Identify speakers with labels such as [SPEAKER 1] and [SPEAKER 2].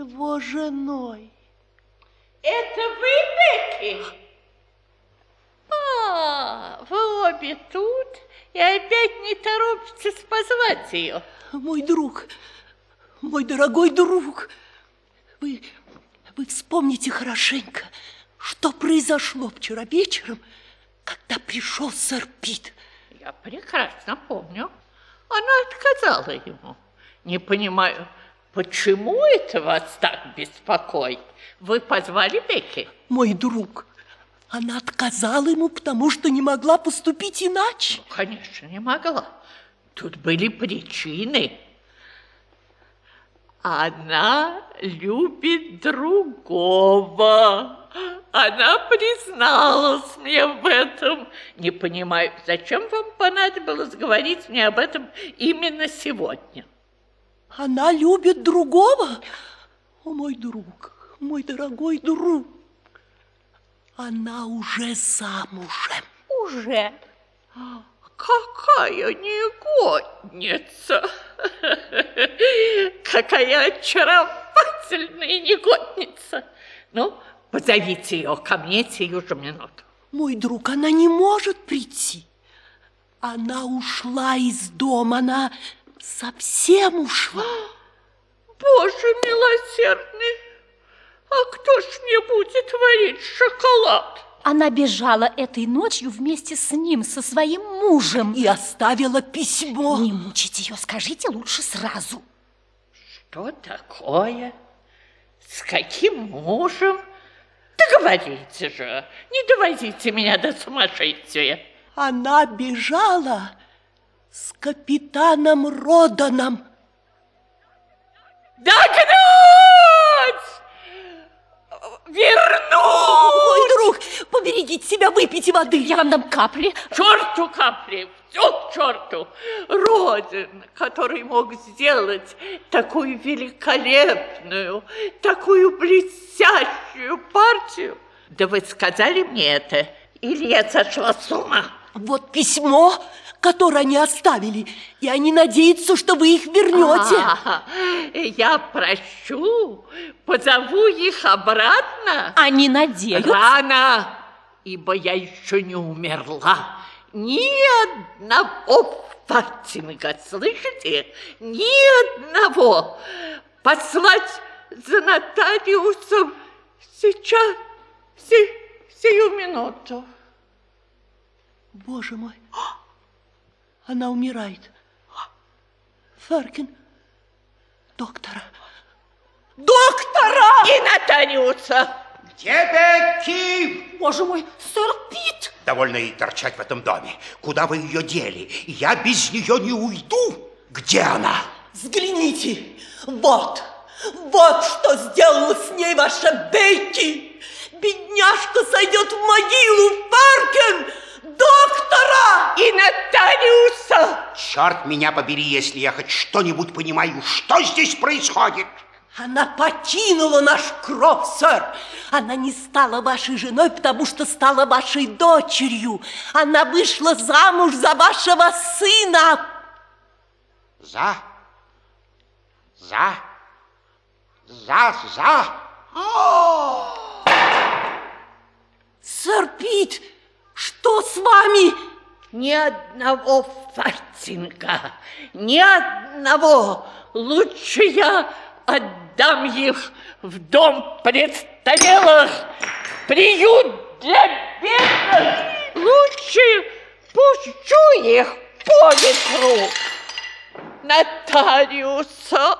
[SPEAKER 1] его женой.
[SPEAKER 2] Это вы, Бекки? А, вы обе тут и опять не торопитесь позвать ее.
[SPEAKER 1] Мой друг, мой дорогой друг, вы, вы вспомните хорошенько, что произошло вчера вечером, когда пришел сэр Пит.
[SPEAKER 2] Я прекрасно помню. Она отказала ему. Не понимаю, почему это вас так беспокоит? Вы позвали Бекки?
[SPEAKER 1] Мой друг, она отказала ему, потому что не могла поступить иначе.
[SPEAKER 2] Ну, конечно, не могла. Тут были причины. Она любит другого. Она призналась мне в этом. Не понимаю, зачем вам понадобилось говорить мне об этом именно сегодня?
[SPEAKER 1] Она любит другого? О, мой друг, мой дорогой друг, она уже замужем.
[SPEAKER 2] Уже? Какая негодница! Какая очаровательная негодница! Ну, позовите ее ко мне сию же минуту.
[SPEAKER 1] Мой друг, она не может прийти. Она ушла из дома, она совсем ушла.
[SPEAKER 2] Боже милосердный, а кто ж мне будет варить шоколад?
[SPEAKER 3] Она бежала этой ночью вместе с ним, со своим мужем.
[SPEAKER 1] И оставила письмо.
[SPEAKER 3] Не мучите ее, скажите лучше сразу.
[SPEAKER 2] Что такое? С каким мужем? Да говорите же, не доводите меня до сумасшествия.
[SPEAKER 1] Она бежала с капитаном Роданом.
[SPEAKER 2] Догнать! Вернуть!
[SPEAKER 1] Мой друг, поберегите себя, выпейте воды.
[SPEAKER 3] Я вам дам капли.
[SPEAKER 2] Черту капли, все к черту. Родин, который мог сделать такую великолепную, такую блестящую партию. Да вы сказали мне это, или я сошла с ума?
[SPEAKER 1] Вот письмо, которое они оставили, и они надеются, что вы их вернете.
[SPEAKER 2] А, я прощу, позову их обратно.
[SPEAKER 3] Они надеются.
[SPEAKER 2] Рано, ибо я еще не умерла. Ни одного фартинга, слышите? Ни одного. Послать за нотариусом сейчас, си, сию минуту.
[SPEAKER 1] Боже мой, она умирает. Фаркин, доктора, доктора!
[SPEAKER 2] И нотариуса.
[SPEAKER 4] Где Бекки?
[SPEAKER 3] Боже мой, сэр Пит!
[SPEAKER 4] Довольно ей торчать в этом доме. Куда вы ее дели? Я без нее не уйду. Где она?
[SPEAKER 1] Взгляните, вот, вот что сделала с ней ваша Бейки. Бедняжка сойдет в могилу, Фаркин! Доктора!
[SPEAKER 2] И нотариуса.
[SPEAKER 4] Черт меня побери, если я хоть что-нибудь понимаю. Что здесь происходит?
[SPEAKER 1] Она покинула наш кров, сэр. Она не стала вашей женой, потому что стала вашей дочерью. Она вышла замуж за вашего сына.
[SPEAKER 4] За? За? За? За? О!
[SPEAKER 1] Сэр Пит, что с вами?
[SPEAKER 2] Ни одного фартинга, ни одного. Лучше я отдам их в дом престарелых, приют для бедных. Лучше пущу их по ветру нотариуса.